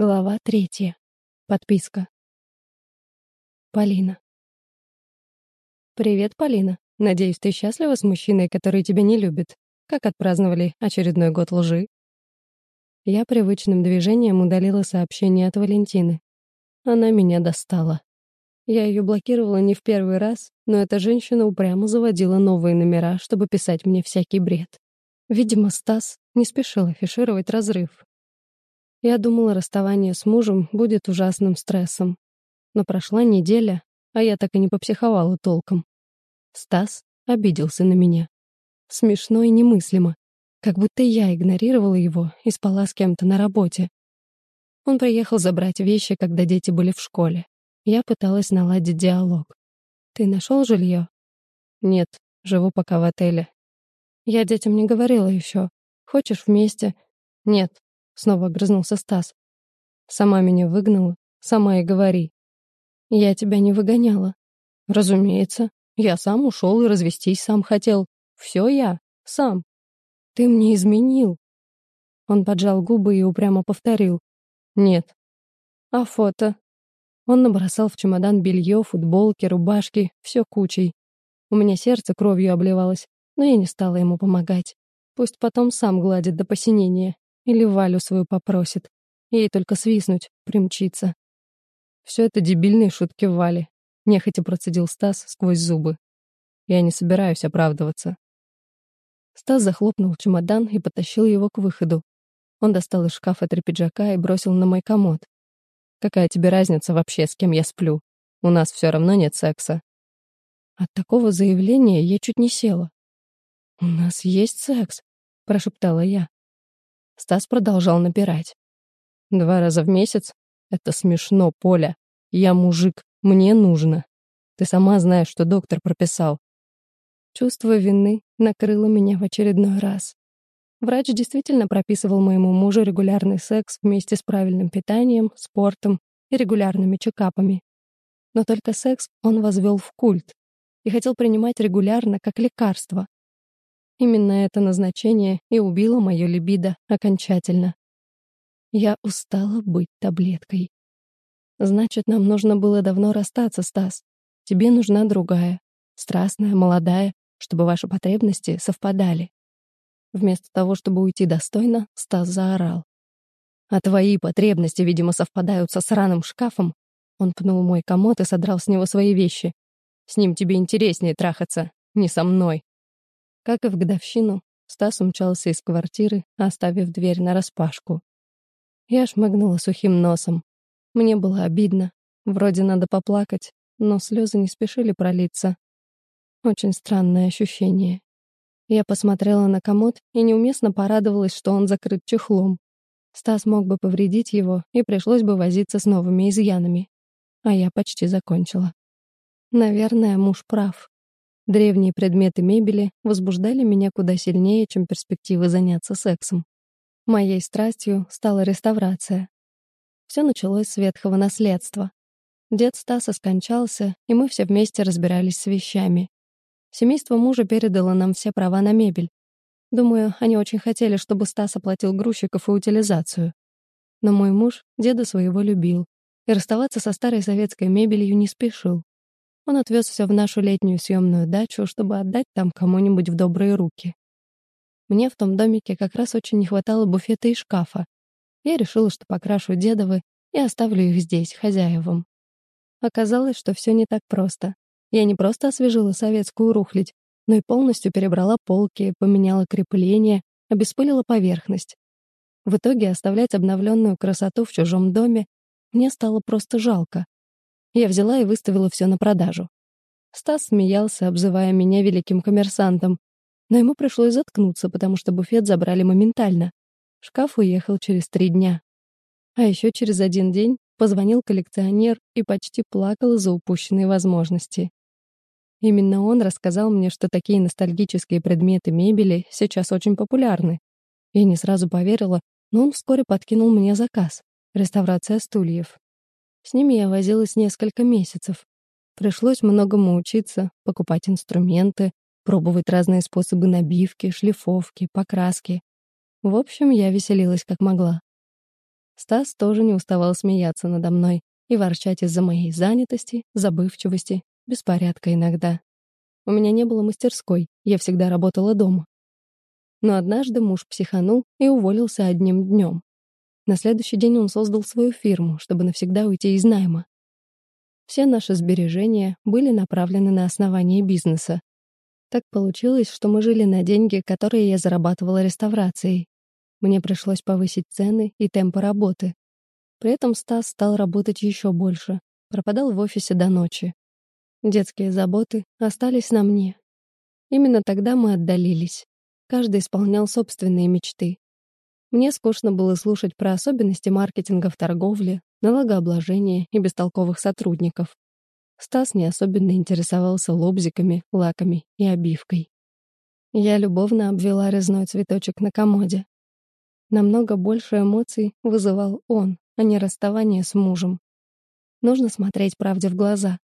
Глава третья. Подписка. Полина. «Привет, Полина. Надеюсь, ты счастлива с мужчиной, который тебя не любит. Как отпраздновали очередной год лжи?» Я привычным движением удалила сообщение от Валентины. Она меня достала. Я ее блокировала не в первый раз, но эта женщина упрямо заводила новые номера, чтобы писать мне всякий бред. Видимо, Стас не спешил афишировать разрыв, я думала, расставание с мужем будет ужасным стрессом. Но прошла неделя, а я так и не попсиховала толком. Стас обиделся на меня. Смешно и немыслимо. Как будто я игнорировала его и спала с кем-то на работе. Он приехал забрать вещи, когда дети были в школе. Я пыталась наладить диалог. «Ты нашел жилье?» «Нет, живу пока в отеле». «Я детям не говорила еще. Хочешь вместе?» «Нет, Снова огрызнулся Стас. Сама меня выгнала, сама и говори. Я тебя не выгоняла. Разумеется. Я сам ушел и развестись сам хотел. Все я, сам. Ты мне изменил. Он поджал губы и упрямо повторил. Нет. А фото? Он набросал в чемодан белье, футболки, рубашки, все кучей. У меня сердце кровью обливалось, но я не стала ему помогать. Пусть потом сам гладит до посинения. Или Валю свою попросит. Ей только свистнуть, примчиться. Все это дебильные шутки Вали. Нехотя процедил Стас сквозь зубы. Я не собираюсь оправдываться. Стас захлопнул чемодан и потащил его к выходу. Он достал из шкафа три пиджака и бросил на мой комод. «Какая тебе разница вообще, с кем я сплю? У нас все равно нет секса». От такого заявления я чуть не села. «У нас есть секс», — прошептала я. Стас продолжал напирать. «Два раза в месяц? Это смешно, Поля. Я мужик, мне нужно. Ты сама знаешь, что доктор прописал». Чувство вины накрыло меня в очередной раз. Врач действительно прописывал моему мужу регулярный секс вместе с правильным питанием, спортом и регулярными чекапами. Но только секс он возвел в культ и хотел принимать регулярно как лекарство, Именно это назначение и убило мое либидо окончательно. Я устала быть таблеткой. Значит, нам нужно было давно расстаться, Стас. Тебе нужна другая, страстная, молодая, чтобы ваши потребности совпадали. Вместо того, чтобы уйти достойно, Стас заорал. А твои потребности, видимо, совпадают со сраным шкафом. Он пнул мой комод и содрал с него свои вещи. С ним тебе интереснее трахаться, не со мной. Как и в годовщину, Стас умчался из квартиры, оставив дверь нараспашку. Я шмыгнула сухим носом. Мне было обидно. Вроде надо поплакать, но слезы не спешили пролиться. Очень странное ощущение. Я посмотрела на комод и неуместно порадовалась, что он закрыт чехлом. Стас мог бы повредить его, и пришлось бы возиться с новыми изъянами. А я почти закончила. Наверное, муж прав. Древние предметы мебели возбуждали меня куда сильнее, чем перспектива заняться сексом. Моей страстью стала реставрация. Все началось с ветхого наследства. Дед Стаса скончался, и мы все вместе разбирались с вещами. Семейство мужа передало нам все права на мебель. Думаю, они очень хотели, чтобы Стас оплатил грузчиков и утилизацию. Но мой муж деда своего любил, и расставаться со старой советской мебелью не спешил. Он отвез все в нашу летнюю съемную дачу, чтобы отдать там кому-нибудь в добрые руки. Мне в том домике как раз очень не хватало буфета и шкафа. Я решила, что покрашу дедовы и оставлю их здесь, хозяевам. Оказалось, что все не так просто. Я не просто освежила советскую рухлядь, но и полностью перебрала полки, поменяла крепление, обеспылила поверхность. В итоге оставлять обновленную красоту в чужом доме мне стало просто жалко. Я взяла и выставила все на продажу. Стас смеялся, обзывая меня великим коммерсантом, но ему пришлось заткнуться, потому что буфет забрали моментально. Шкаф уехал через три дня. А еще через один день позвонил коллекционер и почти плакал из-за упущенной возможности. Именно он рассказал мне, что такие ностальгические предметы мебели сейчас очень популярны. Я не сразу поверила, но он вскоре подкинул мне заказ — реставрация стульев. С ними я возилась несколько месяцев. Пришлось многому учиться, покупать инструменты, пробовать разные способы набивки, шлифовки, покраски. В общем, я веселилась как могла. Стас тоже не уставал смеяться надо мной и ворчать из-за моей занятости, забывчивости, беспорядка иногда. У меня не было мастерской, я всегда работала дома. Но однажды муж психанул и уволился одним днем. На следующий день он создал свою фирму, чтобы навсегда уйти из найма. Все наши сбережения были направлены на основание бизнеса. Так получилось, что мы жили на деньги, которые я зарабатывала реставрацией. Мне пришлось повысить цены и темпы работы. При этом Стас стал работать еще больше, пропадал в офисе до ночи. Детские заботы остались на мне. Именно тогда мы отдалились. Каждый исполнял собственные мечты. Мне скучно было слушать про особенности маркетинга в торговле, налогообложения и бестолковых сотрудников. Стас не особенно интересовался лобзиками, лаками и обивкой. Я любовно обвела резной цветочек на комоде. Намного больше эмоций вызывал он, а не расставание с мужем. Нужно смотреть правде в глаза.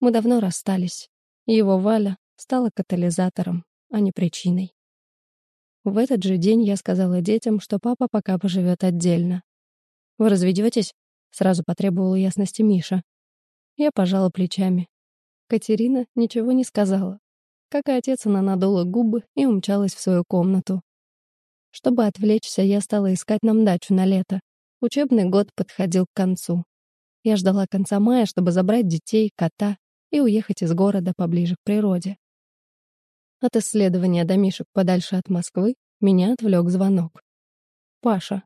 Мы давно расстались. Его Валя стала катализатором, а не причиной. В этот же день я сказала детям, что папа пока поживет отдельно. «Вы разведетесь?» — сразу потребовала ясности Миша. Я пожала плечами. Катерина ничего не сказала. Как и отец, она надула губы и умчалась в свою комнату. Чтобы отвлечься, я стала искать нам дачу на лето. Учебный год подходил к концу. Я ждала конца мая, чтобы забрать детей, кота и уехать из города поближе к природе. От исследования домишек подальше от Москвы меня отвлек звонок. Паша.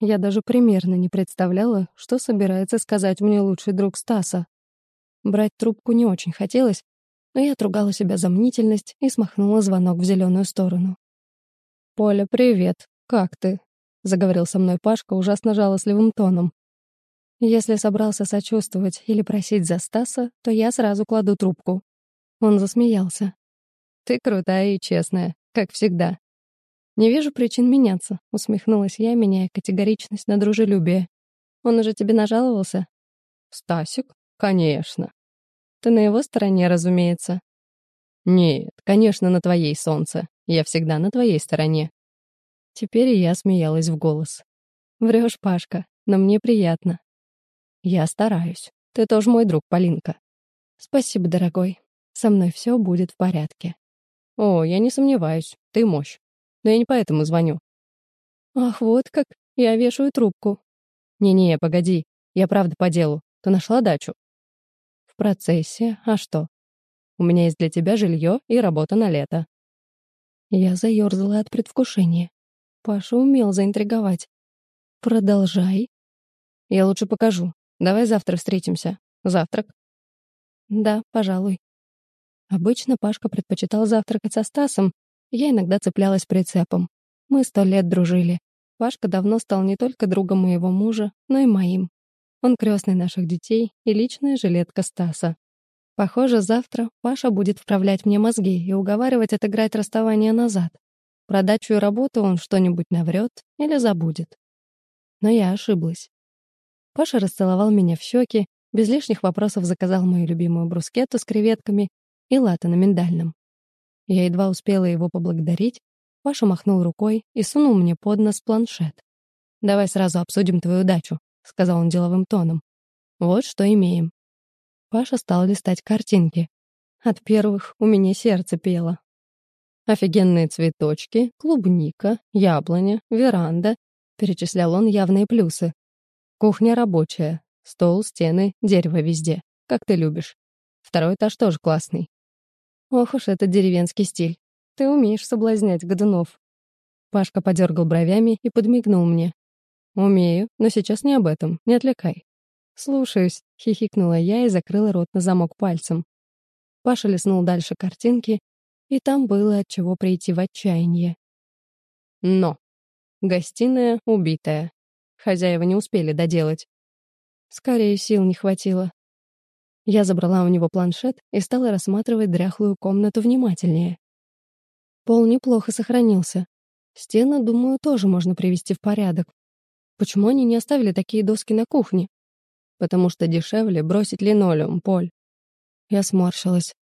Я даже примерно не представляла, что собирается сказать мне лучший друг Стаса. Брать трубку не очень хотелось, но я отругала себя за мнительность и смахнула звонок в зеленую сторону. «Поля, привет. Как ты?» — заговорил со мной Пашка ужасно жалостливым тоном. Если собрался сочувствовать или просить за Стаса, то я сразу кладу трубку. Он засмеялся. Ты крутая и честная, как всегда. Не вижу причин меняться, усмехнулась я, меняя категоричность на дружелюбие. Он уже тебе нажаловался? Стасик? Конечно. Ты на его стороне, разумеется. Нет, конечно, на твоей, солнце. Я всегда на твоей стороне. Теперь я смеялась в голос. Врешь, Пашка, но мне приятно. Я стараюсь. Ты тоже мой друг, Полинка. Спасибо, дорогой. Со мной все будет в порядке. «О, я не сомневаюсь, ты мощь. Но я не поэтому звоню». «Ах, вот как, я вешаю трубку». «Не-не, погоди, я правда по делу. Ты нашла дачу?» «В процессе, а что?» «У меня есть для тебя жилье и работа на лето». Я заёрзала от предвкушения. Паша умел заинтриговать. «Продолжай». «Я лучше покажу. Давай завтра встретимся. Завтрак?» «Да, пожалуй». Обычно Пашка предпочитал завтракать со Стасом, я иногда цеплялась прицепом. Мы сто лет дружили. Пашка давно стал не только другом моего мужа, но и моим. Он крестный наших детей и личная жилетка Стаса. Похоже, завтра Паша будет вправлять мне мозги и уговаривать отыграть расставание назад. Про дачу и работу он что-нибудь наврет или забудет. Но я ошиблась. Паша расцеловал меня в щеки, без лишних вопросов заказал мою любимую брускетту с креветками и латте на миндальном. Я едва успела его поблагодарить, Паша махнул рукой и сунул мне под нос планшет. «Давай сразу обсудим твою дачу», — сказал он деловым тоном. «Вот что имеем». Паша стал листать картинки. От первых у меня сердце пело. Офигенные цветочки, клубника, яблоня, веранда. Перечислял он явные плюсы. Кухня рабочая, стол, стены, дерево везде. Как ты любишь. Второй этаж тоже классный. Ох уж этот деревенский стиль. Ты умеешь соблазнять годунов. Пашка подергал бровями и подмигнул мне. «Умею, но сейчас не об этом, не отвлекай». «Слушаюсь», — хихикнула я и закрыла рот на замок пальцем. Паша листнул дальше картинки, и там было от чего прийти в отчаяние. Но. Гостиная убитая. Хозяева не успели доделать. Скорее сил не хватило. Я забрала у него планшет и стала рассматривать дряхлую комнату внимательнее. Пол неплохо сохранился. Стены, думаю, тоже можно привести в порядок. Почему они не оставили такие доски на кухне? Потому что дешевле бросить линолеум, Поль. Я сморщилась.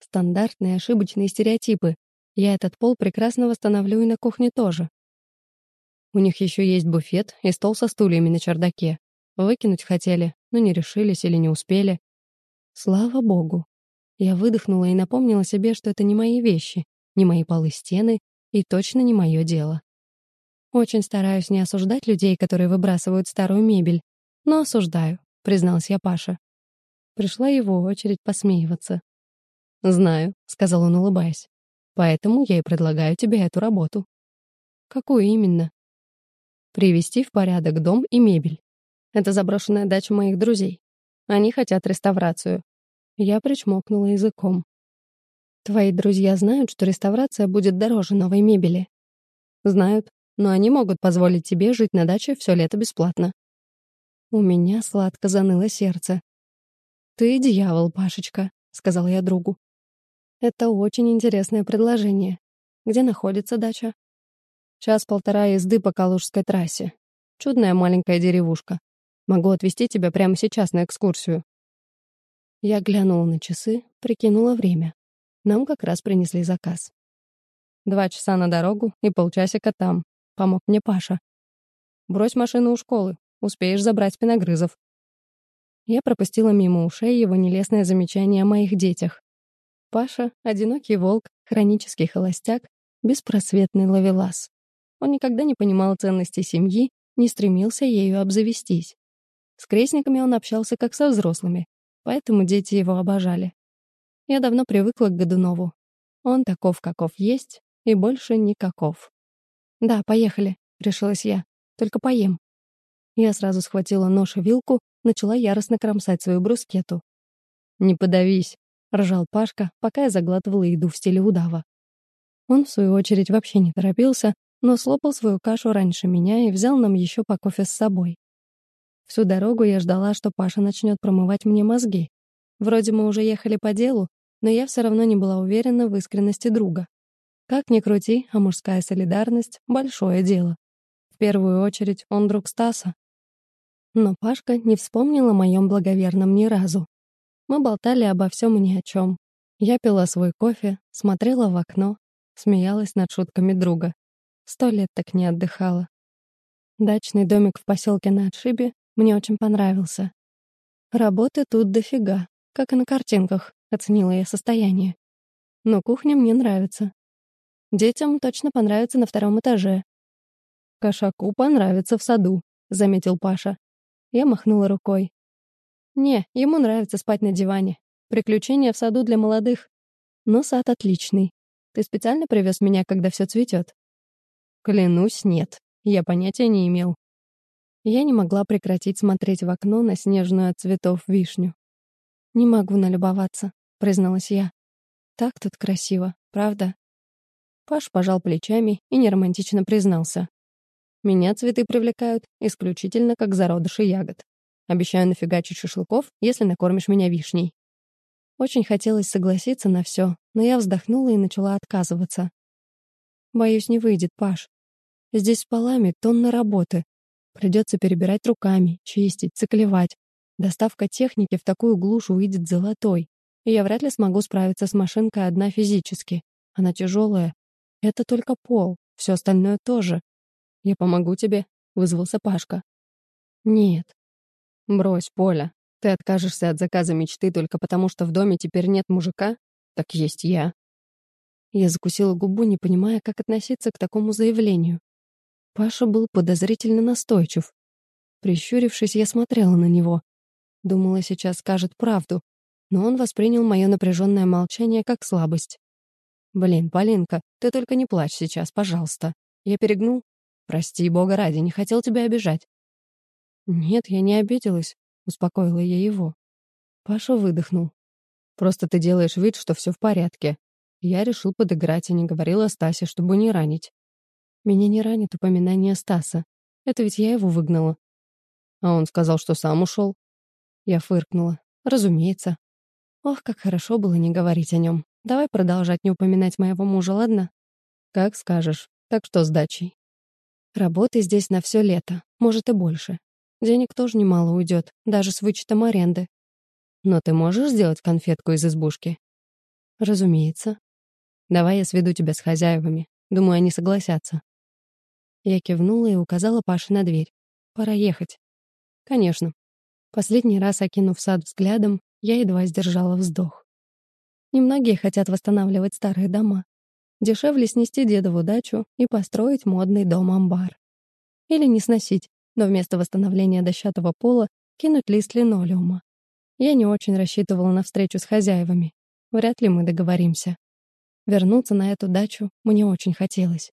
Стандартные ошибочные стереотипы. Я этот пол прекрасно восстановлю и на кухне тоже. У них еще есть буфет и стол со стульями на чердаке. Выкинуть хотели, но не решились или не успели. Слава богу. Я выдохнула и напомнила себе, что это не мои вещи, не мои полы стены и точно не мое дело. Очень стараюсь не осуждать людей, которые выбрасывают старую мебель, но осуждаю, призналась я Паше. Пришла его очередь посмеиваться. «Знаю», — сказал он, улыбаясь. «Поэтому я и предлагаю тебе эту работу». «Какую именно?» «Привести в порядок дом и мебель. Это заброшенная дача моих друзей. Они хотят реставрацию». Я причмокнула языком. «Твои друзья знают, что реставрация будет дороже новой мебели?» «Знают, но они могут позволить тебе жить на даче все лето бесплатно». У меня сладко заныло сердце. «Ты дьявол, Пашечка», — сказал я другу. «Это очень интересное предложение. Где находится дача?» «Час-полтора езды по Калужской трассе. Чудная маленькая деревушка. Могу отвезти тебя прямо сейчас на экскурсию». Я глянула на часы, прикинула время. Нам как раз принесли заказ. «Два часа на дорогу и полчасика там», — помог мне Паша. «Брось машину у школы, успеешь забрать спиногрызов. Я пропустила мимо ушей его нелестное замечание о моих детях. Паша — одинокий волк, хронический холостяк, беспросветный ловелас. Он никогда не понимал ценности семьи, не стремился ею обзавестись. С крестниками он общался как со взрослыми, поэтому дети его обожали. Я давно привыкла к Годунову. Он таков, каков есть, и больше никаков. «Да, поехали», — решилась я. «Только поем». Я сразу схватила нож и вилку начала яростно кромсать свою брускету. «Не подавись», — ржал Пашка, пока я заглатывала еду в стиле удава. Он, в свою очередь, вообще не торопился, но слопал свою кашу раньше меня и взял нам еще по кофе с собой. Всю дорогу я ждала, что Паша начнет промывать мне мозги. Вроде мы уже ехали по делу, но я все равно не была уверена в искренности друга. Как ни крути, а мужская солидарность — большое дело. В первую очередь он друг Стаса, но Пашка не вспомнил о моем благоверном ни разу. Мы болтали обо всем и ни о чем. Я пила свой кофе, смотрела в окно, смеялась над шутками друга. Сто лет так не отдыхала. Дачный домик в поселке на отшибе мне очень понравился. Работы тут дофига, как и на картинках, оценила я состояние. Но кухня мне нравится. Детям точно понравится на втором этаже. Кошаку понравится в саду, заметил Паша. Я махнула рукой. «Не, ему нравится спать на диване. Приключения в саду для молодых. Но сад отличный. Ты специально привез меня, когда все цветет? Клянусь, нет. Я понятия не имел. Я не могла прекратить смотреть в окно на снежную от цветов вишню. «Не могу налюбоваться», — призналась я. «Так тут красиво, правда?» Паш пожал плечами и неромантично признался. Меня цветы привлекают исключительно как зародыши ягод. Обещаю нафигачить шашлыков, если накормишь меня вишней. Очень хотелось согласиться на все, но я вздохнула и начала отказываться. Боюсь, не выйдет, Паш. Здесь с полами тонна работы. Придется перебирать руками, чистить, циклевать. Доставка техники в такую глушь выйдет золотой. И я вряд ли смогу справиться с машинкой одна физически. Она тяжелая. Это только пол, все остальное тоже. «Я помогу тебе», — вызвался Пашка. «Нет». «Брось, Поля. Ты откажешься от заказа мечты только потому, что в доме теперь нет мужика? Так есть я». Я закусила губу, не понимая, как относиться к такому заявлению. Паша был подозрительно настойчив. Прищурившись, я смотрела на него. Думала, сейчас скажет правду, но он воспринял мое напряженное молчание как слабость. «Блин, Полинка, ты только не плачь сейчас, пожалуйста. Я перегнул, «Прости, бога ради, не хотел тебя обижать». «Нет, я не обиделась», — успокоила я его. Паша выдохнул. «Просто ты делаешь вид, что все в порядке. Я решил подыграть и не говорил о Стасе, чтобы не ранить. Меня не ранит упоминание Стаса. Это ведь я его выгнала. А он сказал, что сам ушел. Я фыркнула. Разумеется. Ох, как хорошо было не говорить о нем. Давай продолжать не упоминать моего мужа, ладно? Как скажешь. Так что с дачей? Работы здесь на все лето, может и больше. Денег тоже немало уйдет, даже с вычетом аренды. Но ты можешь сделать конфетку из избушки? Разумеется. Давай я сведу тебя с хозяевами. Думаю, они согласятся. Я кивнула и указала Паше на дверь. «Пора ехать». «Конечно». Последний раз, окинув сад взглядом, я едва сдержала вздох. Немногие хотят восстанавливать старые дома. Дешевле снести дедову дачу и построить модный дом-амбар. Или не сносить, но вместо восстановления дощатого пола кинуть лист линолеума. Я не очень рассчитывала на встречу с хозяевами. Вряд ли мы договоримся. Вернуться на эту дачу мне очень хотелось.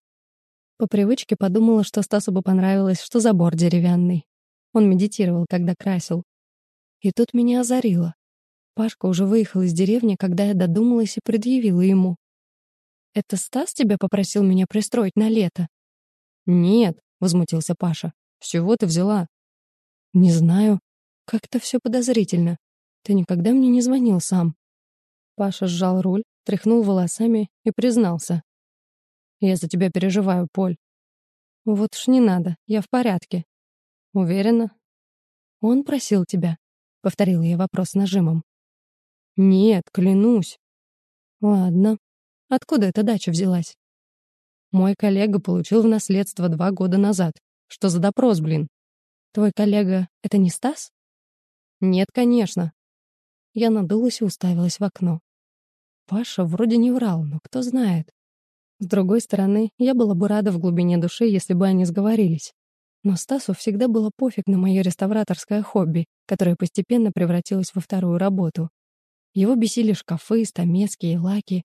По привычке подумала, что Стасу бы понравилось, что забор деревянный. Он медитировал, когда красил. И тут меня озарило. Пашка уже выехал из деревни, когда я додумалась и предъявила ему. «Это Стас тебя попросил меня пристроить на лето?» «Нет», — возмутился Паша. «С чего ты взяла?» «Не знаю. Как-то все подозрительно. Ты никогда мне не звонил сам». Паша сжал руль, тряхнул волосами и признался. «Я за тебя переживаю, Поль». «Вот уж не надо, я в порядке». «Уверена?» «Он просил тебя», — повторила я вопрос нажимом. «Нет, клянусь». «Ладно. Откуда эта дача взялась?» «Мой коллега получил в наследство два года назад. Что за допрос, блин?» «Твой коллега — это не Стас?» «Нет, конечно». Я надулась и уставилась в окно. Паша вроде не врал, но кто знает. С другой стороны, я была бы рада в глубине души, если бы они сговорились. Но Стасу всегда было пофиг на мое реставраторское хобби, которое постепенно превратилось во вторую работу. Его бесили шкафы, стамески и лаки.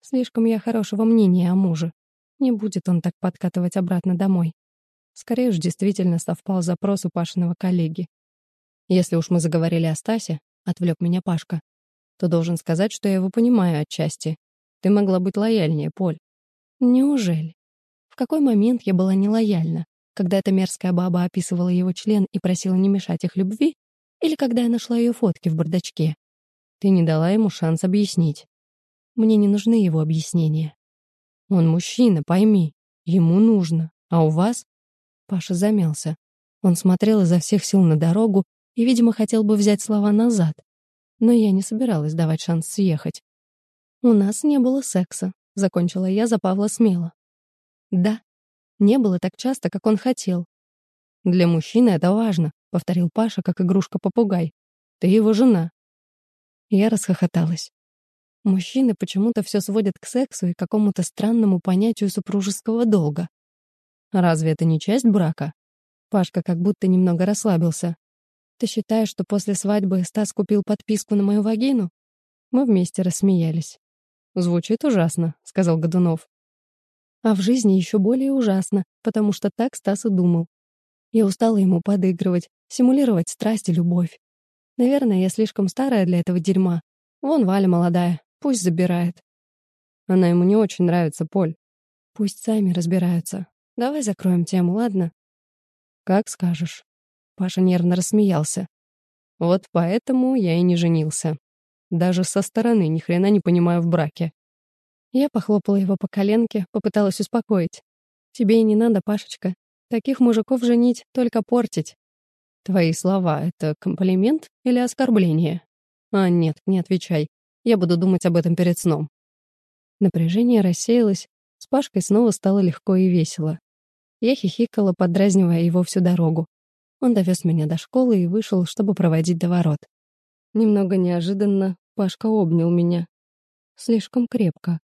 Слишком я хорошего мнения о муже. Не будет он так подкатывать обратно домой. Скорее уж действительно совпал запрос у Пашиного коллеги. Если уж мы заговорили о Стасе, отвлек меня Пашка, то должен сказать, что я его понимаю отчасти. Ты могла быть лояльнее, Поль. Неужели? В какой момент я была нелояльна? Когда эта мерзкая баба описывала его член и просила не мешать их любви? Или когда я нашла ее фотки в бардачке? Ты не дала ему шанс объяснить. Мне не нужны его объяснения. Он мужчина, пойми. Ему нужно. А у вас? Паша замялся. Он смотрел изо всех сил на дорогу и, видимо, хотел бы взять слова назад. Но я не собиралась давать шанс съехать. «У нас не было секса», — закончила я за Павла смело. «Да, не было так часто, как он хотел». «Для мужчины это важно», — повторил Паша, как игрушка-попугай. «Ты его жена, я расхохоталась. Мужчины почему-то все сводят к сексу и какому-то странному понятию супружеского долга. Разве это не часть брака? Пашка как будто немного расслабился. Ты считаешь, что после свадьбы Стас купил подписку на мою вагину? Мы вместе рассмеялись. Звучит ужасно, сказал Годунов. А в жизни еще более ужасно, потому что так Стас и думал. Я устала ему подыгрывать, симулировать страсть и любовь. Наверное, я слишком старая для этого дерьма. Вон Валя молодая, пусть забирает. Она ему не очень нравится, Поль. Пусть сами разбираются. Давай закроем тему, ладно? Как скажешь. Паша нервно рассмеялся. Вот поэтому я и не женился. Даже со стороны ни хрена не понимаю в браке. Я похлопала его по коленке, попыталась успокоить. Тебе и не надо, Пашечка. Таких мужиков женить, только портить. Твои слова — это комплимент или оскорбление? А нет, не отвечай. Я буду думать об этом перед сном. Напряжение рассеялось, с Пашкой снова стало легко и весело. Я хихикала, подразнивая его всю дорогу. Он довез меня до школы и вышел, чтобы проводить до ворот. Немного неожиданно Пашка обнял меня. Слишком крепко.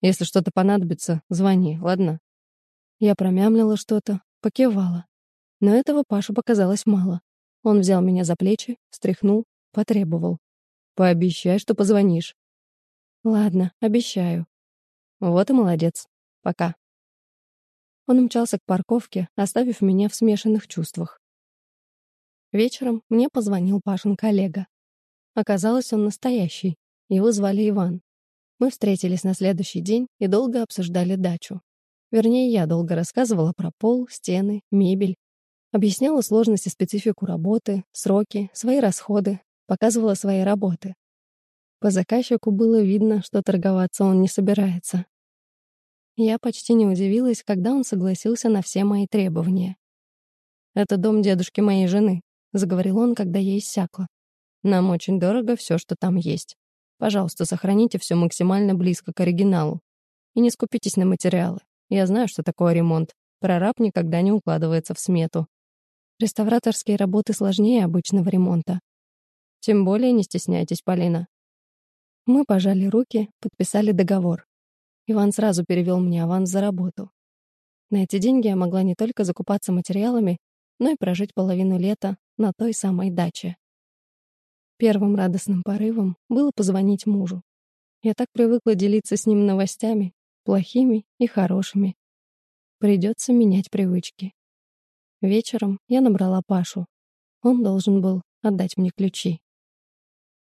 «Если что-то понадобится, звони, ладно?» Я промямлила что-то, покивала. Но этого Пашу показалось мало. Он взял меня за плечи, встряхнул, потребовал. «Пообещай, что позвонишь». «Ладно, обещаю». «Вот и молодец. Пока». Он умчался к парковке, оставив меня в смешанных чувствах. Вечером мне позвонил Пашин коллега. Оказалось, он настоящий. Его звали Иван. Мы встретились на следующий день и долго обсуждали дачу. Вернее, я долго рассказывала про пол, стены, мебель, Объясняла сложности специфику работы, сроки, свои расходы, показывала свои работы. По заказчику было видно, что торговаться он не собирается. Я почти не удивилась, когда он согласился на все мои требования. «Это дом дедушки моей жены», — заговорил он, когда я иссякла. «Нам очень дорого все, что там есть. Пожалуйста, сохраните все максимально близко к оригиналу. И не скупитесь на материалы. Я знаю, что такое ремонт, Прораб никогда не укладывается в смету. Реставраторские работы сложнее обычного ремонта. Тем более не стесняйтесь, Полина. Мы пожали руки, подписали договор. Иван сразу перевел мне аванс за работу. На эти деньги я могла не только закупаться материалами, но и прожить половину лета на той самой даче. Первым радостным порывом было позвонить мужу. Я так привыкла делиться с ним новостями, плохими и хорошими. Придется менять привычки. Вечером я набрала Пашу. Он должен был отдать мне ключи.